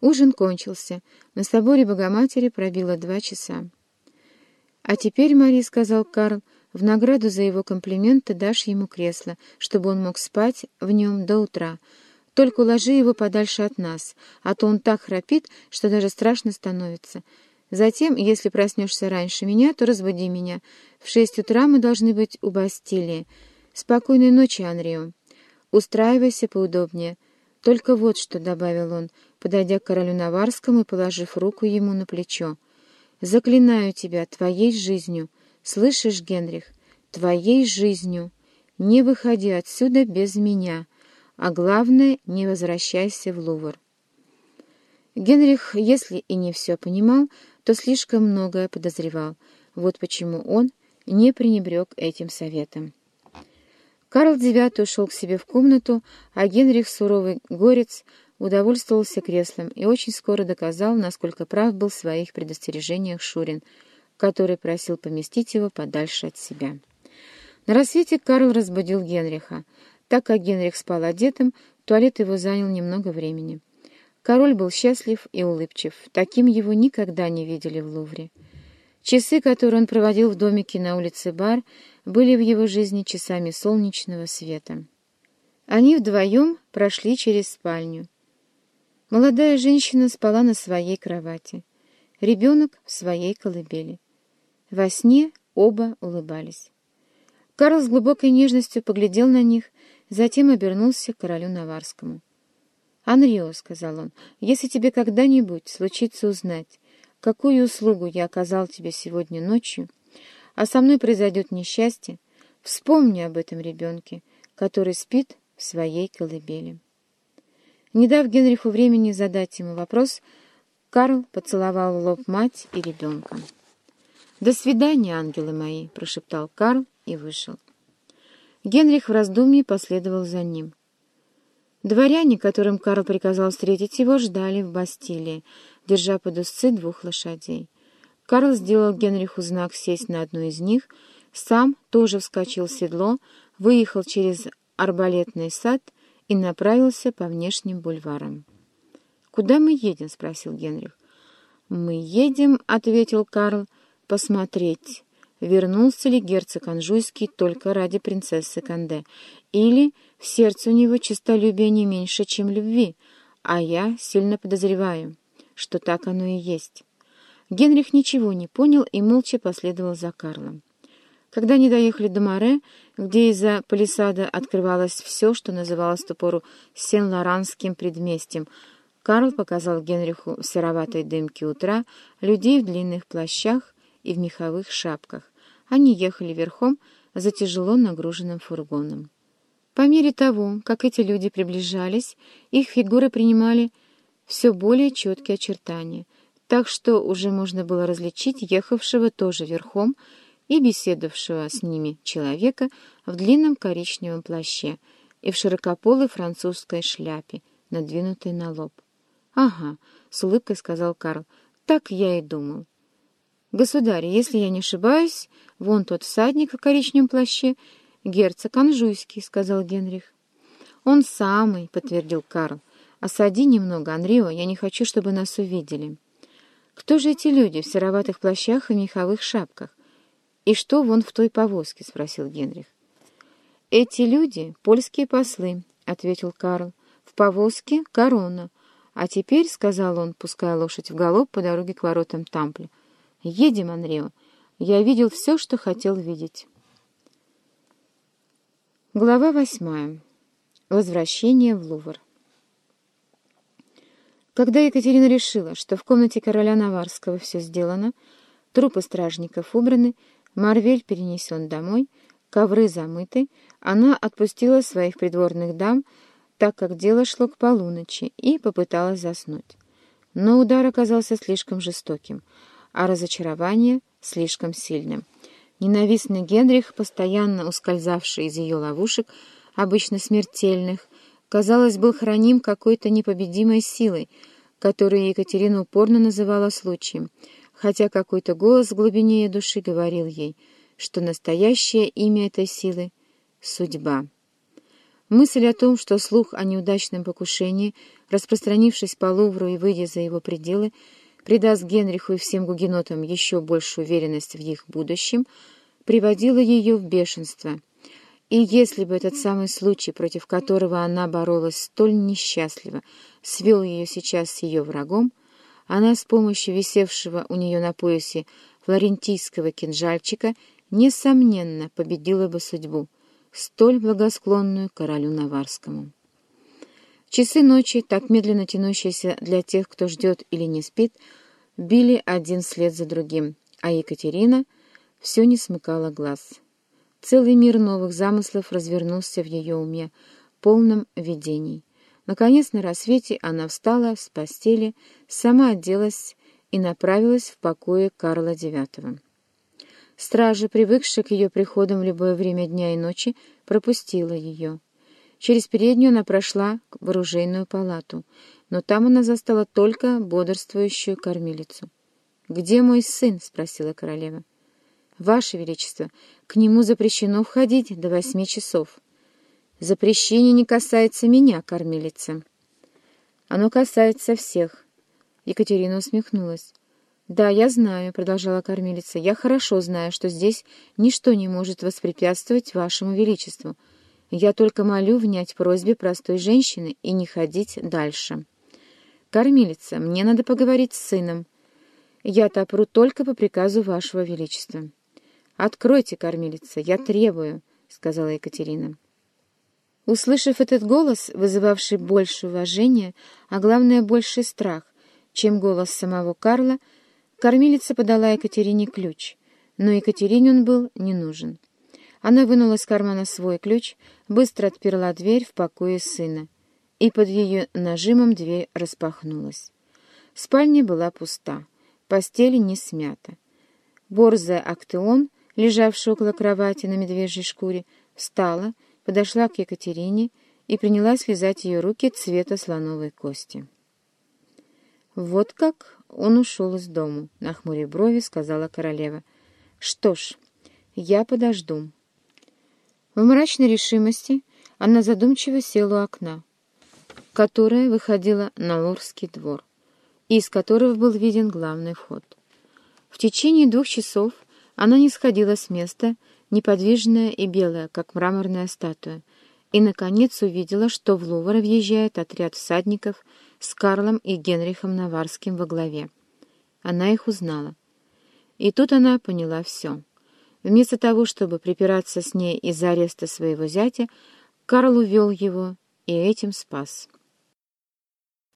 Ужин кончился. На соборе Богоматери пробило два часа. «А теперь, Мари, — сказал Карл, — в награду за его комплименты дашь ему кресло, чтобы он мог спать в нем до утра. Только уложи его подальше от нас, а то он так храпит, что даже страшно становится. Затем, если проснешься раньше меня, то разбуди меня. В шесть утра мы должны быть у Бастилии. Спокойной ночи, Анрио. Устраивайся поудобнее. Только вот что, — добавил он, подойдя к королю Наварскому и положив руку ему на плечо. «Заклинаю тебя твоей жизнью. Слышишь, Генрих? Твоей жизнью. Не выходи отсюда без меня» а главное, не возвращайся в Лувр. Генрих, если и не все понимал, то слишком многое подозревал. Вот почему он не пренебрег этим советом. Карл IX ушел к себе в комнату, а Генрих, суровый горец, удовольствовался креслом и очень скоро доказал, насколько прав был в своих предостережениях Шурин, который просил поместить его подальше от себя. На рассвете Карл разбудил Генриха. Так как Генрих спал одетым, туалет его занял немного времени. Король был счастлив и улыбчив. Таким его никогда не видели в Лувре. Часы, которые он проводил в домике на улице Бар, были в его жизни часами солнечного света. Они вдвоем прошли через спальню. Молодая женщина спала на своей кровати. Ребенок в своей колыбели. Во сне оба улыбались. Карл с глубокой нежностью поглядел на них Затем обернулся к королю Наварскому. «Анрио», — сказал он, — «если тебе когда-нибудь случится узнать, какую услугу я оказал тебе сегодня ночью, а со мной произойдет несчастье, вспомни об этом ребенке, который спит в своей колыбели». Не дав Генриху времени задать ему вопрос, Карл поцеловал лоб мать и ребенка. «До свидания, ангелы мои!» — прошептал Карл и вышел. Генрих в раздумье последовал за ним. Дворяне, которым Карл приказал встретить его, ждали в Бастилии, держа под узцы двух лошадей. Карл сделал Генриху знак сесть на одну из них, сам тоже вскочил в седло, выехал через арбалетный сад и направился по внешним бульварам. «Куда мы едем?» — спросил Генрих. «Мы едем», — ответил Карл, — «посмотреть» вернулся ли герцог Анжуйский только ради принцессы Канде, или в сердце у него честолюбие не меньше, чем любви, а я сильно подозреваю, что так оно и есть. Генрих ничего не понял и молча последовал за Карлом. Когда они доехали до Море, где из-за палисада открывалось все, что называлось в ту пору Сен-Лоранским предместьем, Карл показал Генриху в сероватой дымке утра людей в длинных плащах, и в меховых шапках. Они ехали верхом за тяжело нагруженным фургоном. По мере того, как эти люди приближались, их фигуры принимали все более четкие очертания, так что уже можно было различить ехавшего тоже верхом и беседовавшего с ними человека в длинном коричневом плаще и в широкополой французской шляпе, надвинутой на лоб. «Ага», — с улыбкой сказал Карл, — «так я и думал». «Государь, если я не ошибаюсь, вон тот всадник в коричневом плаще, герцог Анжуйский», — сказал Генрих. «Он самый», — подтвердил Карл. «Осади немного, Анрио, я не хочу, чтобы нас увидели». «Кто же эти люди в сероватых плащах и меховых шапках? И что вон в той повозке?» — спросил Генрих. «Эти люди — польские послы», — ответил Карл. «В повозке — корона. А теперь, — сказал он, пуская лошадь в галоп по дороге к воротам Тампля, — «Едем, Анрио. Я видел все, что хотел видеть». Глава восьмая. Возвращение в Лувр. Когда Екатерина решила, что в комнате короля Наварского все сделано, трупы стражников убраны, Марвель перенесен домой, ковры замыты, она отпустила своих придворных дам, так как дело шло к полуночи, и попыталась заснуть. Но удар оказался слишком жестоким — а разочарование слишком сильным. Ненавистный Генрих, постоянно ускользавший из ее ловушек, обычно смертельных, казалось, был храним какой-то непобедимой силой, которую Екатерина упорно называла случаем, хотя какой-то голос в глубине ее души говорил ей, что настоящее имя этой силы — судьба. Мысль о том, что слух о неудачном покушении, распространившись по Лувру и выйдя за его пределы, придаст Генриху и всем гугенотам еще большую уверенность в их будущем, приводила ее в бешенство. И если бы этот самый случай, против которого она боролась столь несчастливо, свел ее сейчас с ее врагом, она с помощью висевшего у нее на поясе флорентийского кинжальчика несомненно победила бы судьбу, столь благосклонную королю Наварскому. Часы ночи, так медленно тянущиеся для тех, кто ждет или не спит, били один след за другим, а Екатерина все не смыкала глаз. Целый мир новых замыслов развернулся в ее уме, полном видений. Наконец, на рассвете она встала с постели, сама оделась и направилась в покое Карла IX. Стража, привыкшая к ее приходам в любое время дня и ночи, пропустила ее. Через переднюю она прошла в оружейную палату, но там она застала только бодрствующую кормилицу. «Где мой сын?» — спросила королева. «Ваше Величество, к нему запрещено входить до восьми часов». «Запрещение не касается меня, кормилица». «Оно касается всех». Екатерина усмехнулась. «Да, я знаю», — продолжала кормилица, — «я хорошо знаю, что здесь ничто не может воспрепятствовать вашему величеству. Я только молю внять просьбе простой женщины и не ходить дальше». «Кормилица, мне надо поговорить с сыном. Я топру только по приказу вашего величества». «Откройте, кормилица, я требую», — сказала Екатерина. Услышав этот голос, вызывавший больше уважения, а главное, больший страх, чем голос самого Карла, — Кормилица подала Екатерине ключ, но Екатерине он был не нужен. Она вынула из кармана свой ключ, быстро отперла дверь в покое сына, и под ее нажимом дверь распахнулась. Спальня была пуста, постели не смята. Борзая Актеон, лежавшая около кровати на медвежьей шкуре, встала, подошла к Екатерине и принялась лизать ее руки цвета слоновой кости. «Вот как он ушел из дому», — нахмурив брови, сказала королева. «Что ж, я подожду». В мрачной решимости она задумчиво села у окна, которое выходило на Лорский двор, из которого был виден главный вход. В течение двух часов она не сходила с места, неподвижная и белая, как мраморная статуя, и, наконец, увидела, что в Лувр въезжает отряд всадников — с Карлом и Генрихом Наварским во главе. Она их узнала. И тут она поняла все. Вместо того, чтобы припираться с ней из-за ареста своего зятя, Карл увел его и этим спас.